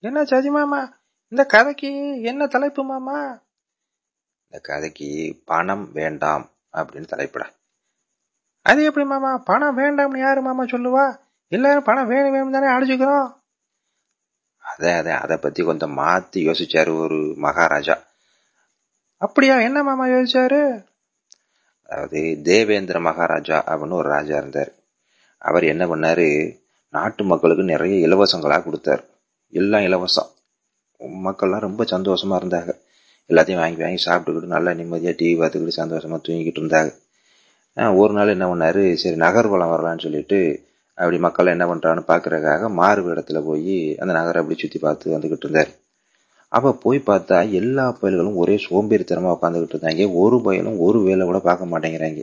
என்ன சதி மாமா? இந்த கதைக்கு என்ன தலைப்பு மாமா? இந்த கதைக்கு பணம் வேண்டாம் அப்படின்னு தலைப்பிட. அது எப்படி மாமா? பணம் வேண்டாம்னு யாரு மாமா சொல்லுவா? எல்லாரும் பணம் வேணும் வேணும் தானே அடிச்சுக்கிறோம். அதே அதே அதை பத்தி கொஞ்சம் மாத்தி யோசிச்சாரு ஒரு மகாராஜா. அப்படியா? என்ன மாமா யோசிச்சாரு? அதாவது தேவேந்திர மகாராஜா அப்படின்னு ஒரு ராஜா இருந்தார். அவர் என்ன பண்ணாரு? நாட்டு மக்களுக்கு நிறைய இலவசங்களா கொடுத்தாரு. எல்லாம் இலவசம். மக்கள்லாம் ரொம்ப சந்தோஷமா இருந்தாங்க. எல்லாத்தையும் வாங்கி வாங்கி சாப்பிட்டுக்கிட்டு நல்லா நிம்மதியாக டிவி பார்த்துக்கிட்டு சந்தோஷமாக தூங்கிக்கிட்டு இருந்தாங்க. ஒரு நாள் என்ன பண்ணார்? சரி நகர்வலம் வரலான்னு சொல்லிட்டு அப்படி மக்கள் என்ன பண்ணுறான்னு பார்க்குறதுக்காக மாறு இடத்துல போய் அந்த நகரை அப்படி சுற்றி பார்த்து வந்துக்கிட்டு இருந்தார். அப்போ போய் பார்த்தா எல்லா பயல்களும் ஒரே சோம்பேறித்தனமாக உட்காந்துக்கிட்டு இருந்தாங்க. ஒரு பயலும் ஒரு வேலை கூட பார்க்க மாட்டேங்கிறாங்க.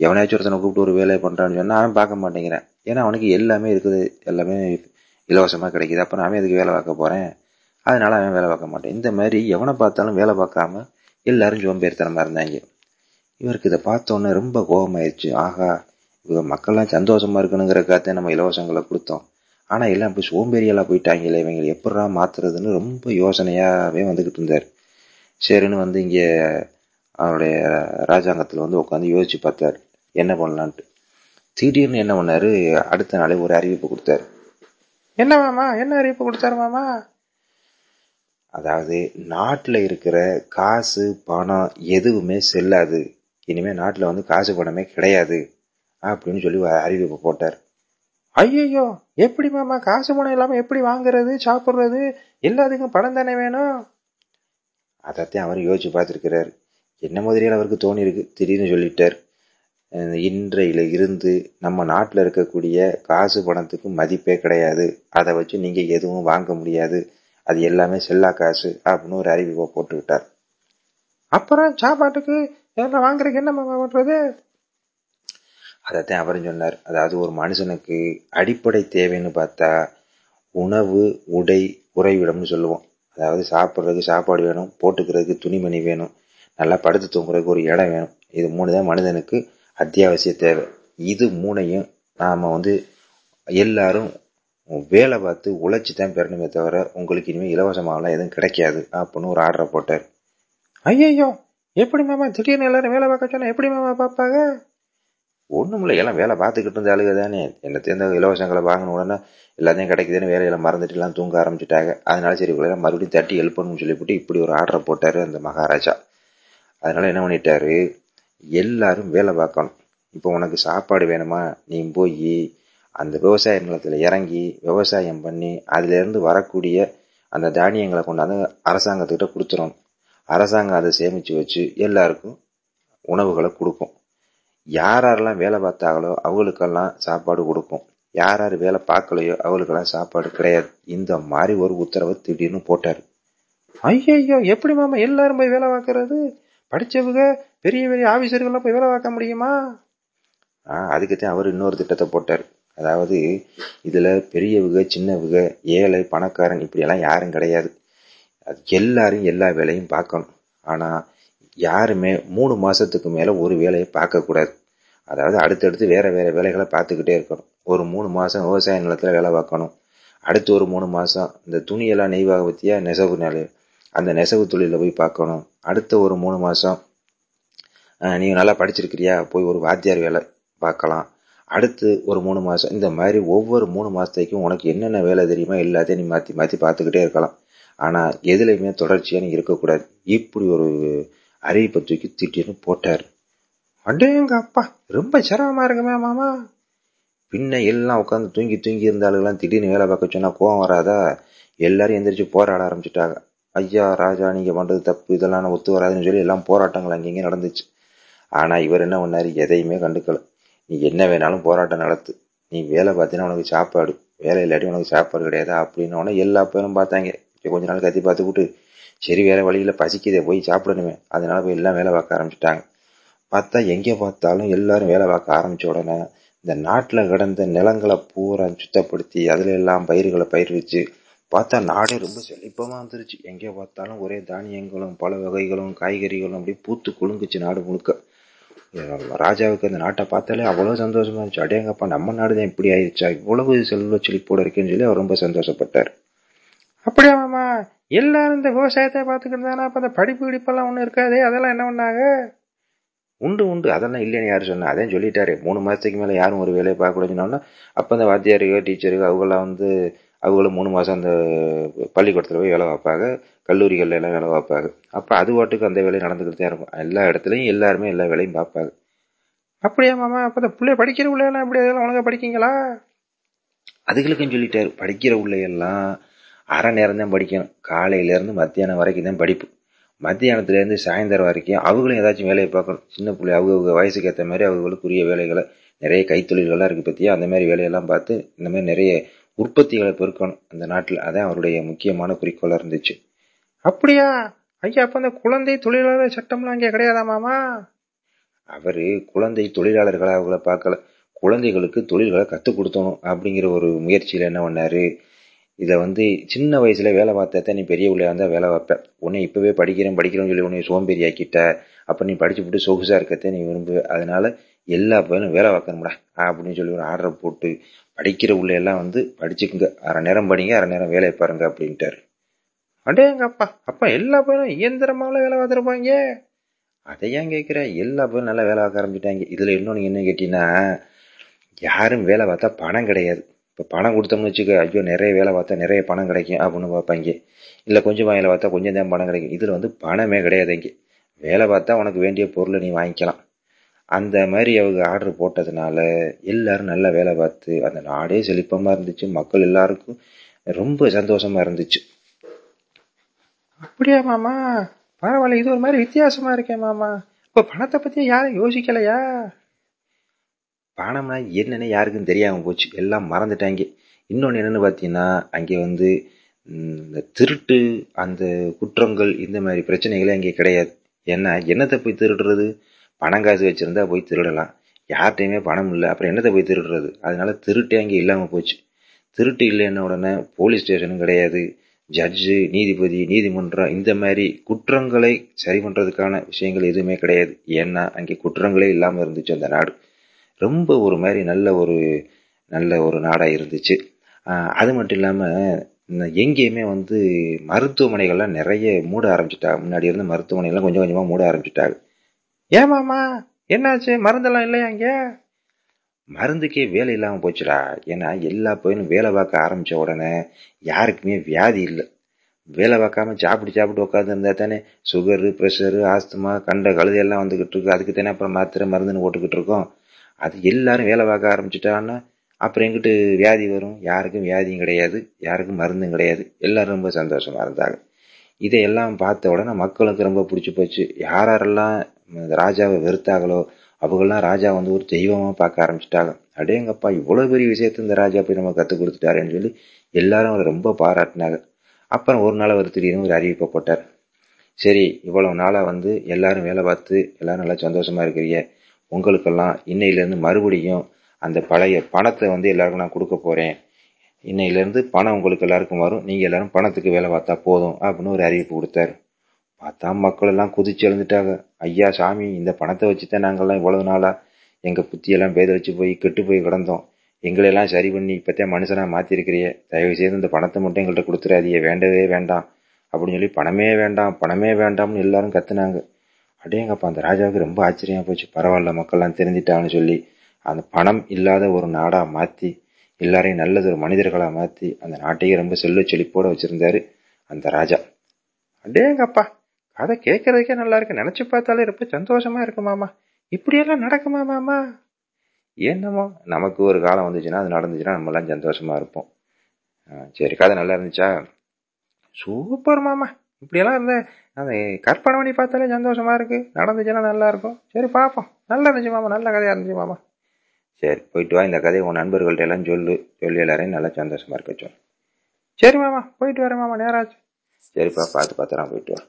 எவனாச்சும் ஒருத்தனை கூப்பிட்டு ஒரு வேலையை பண்ணுறான்னு சொன்னால் அவன் பார்க்க மாட்டேங்கிறான். ஏன்னா அவனுக்கு எல்லாமே இருக்குது. எல்லாமே இலவசமாக கிடைக்கிது. அப்போ நாமே அதுக்கு வேலை பார்க்க போகிறேன் அதனால் அவன் வேலை பார்க்க மாட்டேன். இந்த மாதிரி எவனை பார்த்தாலும் வேலை பார்க்காம எல்லாரும் சோம்பேறித்தனமாக இருந்தாங்க. இவருக்கு இதை பார்த்தோன்னே ரொம்ப கோபமாயிருச்சு. ஆகா இவங்க மக்கள்லாம் சந்தோஷமாக இருக்கணுங்கிறக்காத்தே நம்ம இலவசங்களை கொடுத்தோம். ஆனால் எல்லாம் இப்போ சோம்பேறியெல்லாம் போயிட்டாங்களே இவங்க எப்படா மாத்துறதுன்னு ரொம்ப யோசனையாகவே வந்துக்கிட்டு இருந்தார். சரின்னு வந்து இங்கே அவருடைய ராஜாங்கத்தில் வந்து உட்காந்து யோசிச்சு பார்த்தாரு. என்ன பண்ணலான்ட்டு. திடீர்னு என்ன பண்ணாரு? அடுத்த நாளே ஒரு அறிவிப்பு கொடுத்தாரு. என்ன மாமா? என்ன அறிவிப்பு கொடுத்தாரு மாமா? அதாவது நாட்டுல இருக்கிற காசு பணம் எதுவுமே செல்லாது. இனிமே நாட்டுல வந்து காசு பணமே கிடையாது அப்படின்னு சொல்லி அறிவிப்பு போட்டார். ஐயோ எப்படி மாமா? காசு பணம் இல்லாம எப்படி வாங்குறது சாப்பிடுறது? எல்லாத்துக்கும் பணம் தானே வேணும்? அதைத்தான் அவர் யோசிச்சு பார்த்திருக்கிறாரு. என்ன மாதிரியான அவருக்கு தோணி இருக்கு திடீர்னு சொல்லிட்டார். இன்றையில இருந்து நம்ம நாட்டில் இருக்கக்கூடிய காசு பணத்துக்கு மதிப்பே கிடையாது. அதை வச்சு நீங்கள் எதுவும் வாங்க முடியாது. அது எல்லாமே செல்லா காசு அப்படின்னு ஒரு அறிவிப்பை போட்டு விட்டார். அப்புறம் சாப்பாட்டுக்கு என்ன வாங்குறதுக்கு என்ன பண்றது? அதைத்தான் அவரும் சொன்னார். அதாவது ஒரு மனுஷனுக்கு அடிப்படை தேவைன்னு பார்த்தா உணவு உடை உறைவிடம்னு சொல்லுவோம். அதாவது சாப்பிட்றதுக்கு சாப்பாடு வேணும் போட்டுக்கிறதுக்கு துணிமணி வேணும் நல்லா படுத்து தூங்குறதுக்கு ஒரு இடம் வேணும். இது மூணு தான் மனிதனுக்கு அத்தியாவசிய தேவை. இது மூணையும் நாம் வந்து எல்லாரும் வேலை பார்த்து உழைச்சி தான் பெறணுமே தவிர உங்களுக்கு இனிமேல் இலவசமாகலாம் எதுவும் கிடைக்காது. அப்படின்னு ஒரு ஆர்டரை போட்டார். ஐயோ எப்படி மாமா? திடீர்னு எல்லாரும் வேலை பார்க்க சொன்னா எப்படி மாமா பார்ப்பாங்க? ஒன்றும் இல்லை. எல்லாம் வேலை பார்த்துக்கிட்டு இருந்த ஆளுக தானே. என்ன தேர்ந்த இலவசங்களை வாங்கின உடனே எல்லாத்தையும் கிடைக்குதுன்னு வேலையெல்லாம் மறந்துட்டு எல்லாம் தூங்க ஆரம்பிச்சுட்டாங்க. அதனால சரி இவ்வளோ மறுபடியும் தட்டி எழுப்பணும்னு சொல்லிவிட்டு இப்படி ஒரு ஆர்டரை போட்டார் அந்த மகாராஜா. அதனால என்ன பண்ணிட்டாரு? எல்லாரும் வேலை பார்க்கணும். இப்போ உனக்கு சாப்பாடு வேணுமா? நீ போய் அந்த விவசாய நிலத்தில் இறங்கி விவசாயம் பண்ணி அதுலேருந்து வரக்கூடிய அந்த தானியங்களை கொண்டாந்து அரசாங்கத்துக்கிட்ட கொடுத்துரும் அரசாங்கம் அதை சேமித்து வச்சு எல்லாருக்கும் உணவுகளை கொடுக்கும். யார் யாரெல்லாம் வேலை பார்த்தாங்களோ அவங்களுக்கெல்லாம் சாப்பாடு கொடுக்கும். யார் யார் வேலை பார்க்கலையோ அவங்களுக்கெல்லாம் சாப்பாடு கிடையாது. இந்த மாதிரி ஒரு உத்தரவை திடீர்னு போட்டார். ஐயோ எப்படி மாமா எல்லாரும் போய் வேலை பார்க்கறது? படித்தவங்க பெரிய பெரிய ஆஃபீஸர்கள்லாம் போய் வேலை பார்க்க முடியுமா? அதுக்குத்தான் அவர் இன்னொரு திட்டத்தை போட்டார். அதாவது இதில் பெரியவங்க சின்னவங்க ஏழை பணக்காரன் இப்படியெல்லாம் யாரும் கிடையாது. அது எல்லாரும் எல்லா வேலையும் பார்க்கணும். ஆனால் யாருமே மூணு மாதத்துக்கு மேலே ஒரு வேலையை பார்க்கக்கூடாது அதாவது அடுத்தடுத்து வேறு வேறு வேலைகளை பார்த்துக்கிட்டே இருக்கணும். ஒரு மூணு மாதம் விவசாய நிலத்தில் வேலை பார்க்கணும். அடுத்து ஒரு மூணு மாதம் இந்த துணியெல்லாம் நெய்வாக பற்றியா நெசவு நிலையம் அந்த நெசவு தொழிலில் போய் பார்க்கணும். அடுத்த ஒரு மூணு மாதம் நீ நல்லா படிச்சிருக்கிறியா? போய் ஒரு வாத்தியார் வேலை பார்க்கலாம். அடுத்து ஒரு மூணு மாதம் இந்த மாதிரி ஒவ்வொரு மூணு மாதத்துக்கும் உனக்கு என்னென்ன வேலை தெரியுமா எல்லாத்தையும் நீ மாற்றி மாற்றி பார்த்துக்கிட்டே இருக்கலாம். ஆனால் எதுலையுமே தொடர்ச்சியாக நீ இருக்கக்கூடாது. இப்படி ஒரு அறிவிப்பை தூக்கி திட்டின்னு போட்டார். அடேங்க அப்பா ரொம்ப சிரமமாக இருக்குமே மாமா. பின்ன எல்லாம் உட்காந்து தூங்கி தூங்கி இருந்தாலும் திடீர்னு வேலை பார்க்க சொன்னால் கோவம் வராதா? எல்லாரும் எந்திரிச்சு போராட ஆரம்பிச்சுட்டாங்க. ஐயா ராஜா நீங்க பண்றது தப்பு இதெல்லாம் ஒத்து வராதுன்னு சொல்லி எல்லாம் போராட்டங்கள் அங்கங்க நடந்துச்சு. ஆனா இவர் என்ன பண்ணாரு? எதையுமே கண்டுக்கல. நீ என்ன வேணாலும் போராட்டம் நடத்து. நீ வேலை பார்த்தீங்கன்னா உனக்கு சாப்பாடு வேலை இல்லாட்டி உனக்கு சாப்பாடு கிடையாது அப்படின்னு எல்லா பேரும் பார்த்தாங்க. கொஞ்ச நாள் கத்தி பார்த்துக்கிட்டு சரி வேற வழியில பசிக்குதே போய் சாப்பிடணுமே. அதனால போய் எல்லாம் வேலை பார்க்க ஆரம்பிச்சிட்டாங்க. பார்த்தா எங்கே பார்த்தாலும் எல்லாரும் வேலை பார்க்க ஆரம்பிச்ச உடனே இந்த நாட்டில் கிடந்த நிலங்களை பூரா சுத்தப்படுத்தி அதில் எல்லாம் பயிர்களை பயிர் வச்சு பார்த்தா நாடே ரொம்ப செழிப்பமா வந்துருச்சு எங்கே பார்த்தாலும் ஒரே தானியங்களும் பல வகைகளும் காய்கறிகளும் அப்படியே பூத்து குலுங்குச்சு நாடு முழுக்க. ராஜாவுக்கு அந்த நாட்டை பார்த்தாலே அவ்வளோ சந்தோஷமா இருந்துச்சு. அடேங்கப்பா நம்ம நாடு தான் இப்படி ஆயிடுச்சா இவ்வளவு செல்வ செழிப்போட இருக்கேன்னு சொல்லி அவர் ரொம்ப சந்தோஷப்பட்டார். அப்படியா மாமா எல்லாரும் இந்த விவசாயத்தை பார்த்துக்கிட்டு தானே அப்போ அந்த படிப்பு கிடிப்பெல்லாம் ஒன்றும் இருக்காதே? அதெல்லாம் என்ன பண்ணாங்க? உண்டு உண்டு. அதெல்லாம் இல்லைன்னு யார் சொன்னா. அதான் சொல்லிட்டாரு. மூணு மாதத்துக்கு மேலே யாரும் ஒரு வேலையை பார்க்க சொன்னோம்னா அப்போ அந்த வாத்தியாருக்கோ டீச்சருக்கோ அவங்களாம் வந்து அவங்களும் மூணு மாதம் அந்த பள்ளிக்கூடத்தில் போய் வேலை பார்ப்பாங்க. கல்லூரிகளில் எல்லாம் வேலை பார்ப்பாங்க. அப்போ அது வாட்டுக்கு அந்த வேலையை நடந்துக்கிட்டு தான் இருக்கும். எல்லா இடத்துலையும் எல்லாருமே எல்லா வேலையும் பார்ப்பாங்க. அப்படியா மாமா? அப்போ இந்த பிள்ளை படிக்கிற பிள்ளையெல்லாம் எப்படி? அதெல்லாம் ஒழுங்காக படிக்கீங்களா? அதுகளுக்கும் சொல்லிட்டாரு. படிக்கிற எல்லாம் அரை நேரம் தான் படிக்கணும். காலையிலேருந்து மத்தியானம் வரைக்கும் தான் படிப்பு. மத்தியானத்துலேருந்து சாயந்தரம் வரைக்கும் அவங்களும் ஏதாச்சும் வேலையை பார்க்கணும். சின்ன பிள்ளை அவங்க வயசுக்கு ஏற்ற மாதிரி அவங்களுக்குரிய வேலைகளை நிறைய கைத்தொழில்கள்லாம் இருக்குது பற்றியா அந்த மாதிரி வேலையெல்லாம் பார்த்து இந்த மாதிரி நிறைய உற்பத்திகளை பெருக்கணும் அந்த நாட்டில். அதான் அவருடைய முக்கியமான குறிக்கோளாக இருந்துச்சு. அப்படியா? ஐயா அப்ப அந்த குழந்தை தொழிலாளர் சட்டம்லாம் அங்கே கிடையாதா மாமா? அவரு குழந்தை தொழிலாளர்களை அவங்கள பார்க்கல. குழந்தைகளுக்கு தொழில்களை கற்றுக் கொடுத்தணும் அப்படிங்கிற ஒரு முயற்சியில் என்ன பண்ணாரு? இதை வந்து சின்ன வயசுல வேலை பார்த்தா நீ பெரிய உள்ளே இருந்தால் வேலை வைப்பேன் உன்னை இப்பவே படிக்கிறேன் படிக்கிறேன்னு சொல்லி உன்னை சோம்பேறி ஆக்கிட்ட நீ படிச்சு விட்டு சொகுசாக இருக்கத்தே நீ விரும்புவேன் அதனால எல்லா பையனும் வேலை பார்க்கணும்டா அப்படின்னு சொல்லி ஒரு ஆர்டர் போட்டு படிக்கிற உள்ள எல்லாம் வந்து படிச்சுக்குங்க. அரை நேரம் படிங்க அரை நேரம் வேலையை பாருங்க அப்படின்ட்டாரு. அடேங்கப்பா அப்பா எல்லா பையனும் இயந்திரமாவில் வேலை பார்த்துருப்பாங்க. அதை ஏன் கேட்குற எல்லா பையனும் நல்லா வேலை பார்க்க ஆரம்பிச்சிட்டாங்க. இதில் இன்னொன்று என்ன கேட்டீங்கன்னா யாரும் வேலை பார்த்தா பணம் கிடையாது. இப்போ பணம் கொடுத்தோம்னு வச்சுக்க ஐயோ நிறைய வேலை பார்த்தா நிறைய பணம் கிடைக்கும் அப்படின்னு பார்ப்பாங்க. இல்லை கொஞ்சம் வேலை பார்த்தா கொஞ்சம் தான் பணம் கிடைக்கும். இதில் வந்து பணமே கிடையாது இங்கே வேலை பார்த்தா உனக்கு வேண்டிய பொருளை நீ வாங்கிக்கலாம். அந்த மாதிரி அவங்க ஆர்டர் போட்டதுனால எல்லாரும் நல்லா வேலை பார்த்து அந்த நாடே செழிப்பமாக இருந்துச்சு. மக்கள் எல்லாருக்கும் ரொம்ப சந்தோஷமா இருந்துச்சு. அப்படியா மாமா? பரவாயில்ல இது ஒரு மாதிரி வித்தியாசமா இருக்கேன் மாமா. இப்ப பணத்தை பத்தி யாரும் யோசிக்கலையா? பணம்னா என்னன்னு யாருக்கும் தெரியாம போச்சு. எல்லாம் மறந்துட்டாங்க. இன்னொன்று என்னன்னு பார்த்தீங்கன்னா அங்கே வந்து இந்த திருட்டு அந்த குற்றங்கள் இந்த மாதிரி பிரச்சனைகளே அங்கே கிடையாது. ஏன்னா என்னத்தை போய் திருடுறது? பணம் காசு வச்சுருந்தா போய் திருடலாம். யார்கிட்டையுமே பணம் இல்லை. அப்புறம் என்னத்தை போய் திருடுறது? அதனால திருட்டே அங்கே இல்லாமல் போச்சு. திருட்டு இல்லைன்ன உடனே போலீஸ் ஸ்டேஷனும் கிடையாது. ஜட்ஜு நீதிபதி நீதிமன்றம் இந்த மாதிரி குற்றங்களை சரி பண்ணுறதுக்கான விஷயங்கள் எதுவுமே கிடையாது. ஏன்னா அங்கே குற்றங்களே இல்லாமல் இருந்துச்சு அந்த நாடு. ரொம்ப ஒரு மாதிரி நல்ல ஒரு நல்ல ஒரு நாடாக இருந்துச்சு. அது மட்டும் இல்லாமல் எங்கேயுமே வந்து மருத்துவமனைகள்லாம் நிறைய மூட ஆரம்பிச்சிட்டாங்க முன்னாடி இருந்த மருத்துவமனைகள்லாம் கொஞ்சம் கொஞ்சமாக மூட ஆரம்பிச்சிட்டாங்க. ஏமாமா என்னாச்சு? மருந்தெல்லாம் இல்லையா அங்கே மருந்துக்கே வேலை இல்லாமல் போச்சுடா. ஏன்னா எல்லா பையனும் வேலை பார்க்க ஆரம்பிச்ச உடனே யாருக்குமே வியாதி இல்லை. வேலை பார்க்காம சாப்பிட்டு சாப்பிட்டு உட்காந்து இருந்தா தானே சுகரு ப்ரெஷரு ஆஸ்துமா கண்ட கழுது எல்லாம் வந்துகிட்டு இருக்கு. அதுக்கு தானே அப்புறம் மாத்திரை மருந்துன்னு போட்டுக்கிட்டு இருக்கோம். அது எல்லாரும் வேலை பார்க்க ஆரம்பிச்சுட்டான்னா அப்புறம் எங்கிட்டு வியாதி வரும்? யாருக்கும் வியாதியும் கிடையாது. யாருக்கும் மருந்தும் கிடையாது. எல்லாரும் ரொம்ப சந்தோஷமா இருந்தாங்க. இதையெல்லாம் பார்த்த உடனே மக்களுக்கு ரொம்ப பிடிச்சி போச்சு. யாரெல்லாம் ராஜாவை வெறுத்தாங்களோ அவங்களாம் ராஜா வந்து ஒரு தெய்வமாக பார்க்க ஆரம்பிச்சிட்டாங்க. அடேங்கப்பா இவ்வளோ பெரிய விஷயத்த இந்த ராஜா போய் நம்ம கற்றுக் கொடுத்துட்டாருன்னு சொல்லி எல்லாரும் அவரை ரொம்ப பாராட்டினாங்க. அப்புறம் ஒரு நாள் அவர் திடீர்னு ஒரு அறிவிப்பை போட்டார். சரி இவ்வளவு நாளாக வந்து எல்லாரும் வேலை பார்த்து எல்லாரும் நல்லா சந்தோஷமாக இருக்கிறீங்க. உங்களுக்கெல்லாம் இன்னையிலேருந்து மறுபடியும் அந்த பழைய பணத்தை வந்து எல்லாருக்கும் நான் கொடுக்க போகிறேன் இன்னையிலேருந்து பணம் உங்களுக்கு எல்லாருக்கும் வரும். நீங்கள் எல்லாரும் பணத்துக்கு வேலை பார்த்தா போதும் அப்படின்னு ஒரு அறிவிப்பு கொடுத்தாரு. பார்த்தா மக்கள் எல்லாம் குதிச்சு எழுந்துட்டாங்க. ஐயா சாமி இந்த பணத்தை வச்சுதான் நாங்கள்லாம் இவ்வளவு நாளா எங்க புத்தியெல்லாம் பேதளிச்சு போய் கெட்டு போய் கிடந்தோம். எங்களெல்லாம் சரி பண்ணி இப்பத்தான் மனுஷனா மாத்திருக்கிறியே. தயவு செய்து இந்த பணத்தை மட்டும் எங்கள்கிட்ட கொடுத்துறாதிய வேண்டவே வேண்டாம். அப்படின்னு சொல்லி பணமே வேண்டாம் பணமே வேண்டாம்னு எல்லாரும் கத்துனாங்க. அடேங்கப்பா அந்த ராஜாவுக்கு ரொம்ப ஆச்சரியமா போச்சு. பரவாயில்ல மக்கள்லாம் தெரிஞ்சிட்டாங்கன்னு சொல்லி அந்த பணம் இல்லாத ஒரு நாடா மாத்தி எல்லாரையும் நல்லது ஒரு மனிதர்களா மாத்தி அந்த நாட்டையே ரொம்ப செல்வ செழிப்போட வச்சிருந்தாரு அந்த ராஜா. அடேங்கப்பா! அதை கேட்கறதுக்கே நல்லா இருக்கு. நினைச்சு பார்த்தாலே ரொம்ப சந்தோஷமா இருக்கு மாமா. இப்படியெல்லாம் நடக்குமா மாமா? என்னமோ நமக்கு ஒரு காலம் வந்துச்சுன்னா அது நடந்துச்சுன்னா நம்மளாம் சந்தோஷமா இருப்போம். சரி கதை நல்லா இருந்துச்சா? சூப்பர் மாமா. இப்படியெல்லாம் இருந்த அந்த கற்பனை பண்ணி பார்த்தாலே சந்தோஷமா இருக்கு. நடந்துச்சுன்னா நல்லா இருக்கும். சரி பார்ப்போம். நல்லா இருந்துச்சு மாமா. நல்ல கதையா இருந்துச்சு மாமா. சரி போயிட்டு வா. இந்த கதையை உன் நண்பர்கள்ட்ட எல்லாம் சொல்லு. சொல்லி எல்லாரையும் நல்லா சந்தோஷமா இருக்க சொல்லு. சரி மாமா. போயிட்டு வரேன் மாமா. நேராச்சு. சரிப்பா பார்த்து பார்த்துலாம் போயிட்டு வா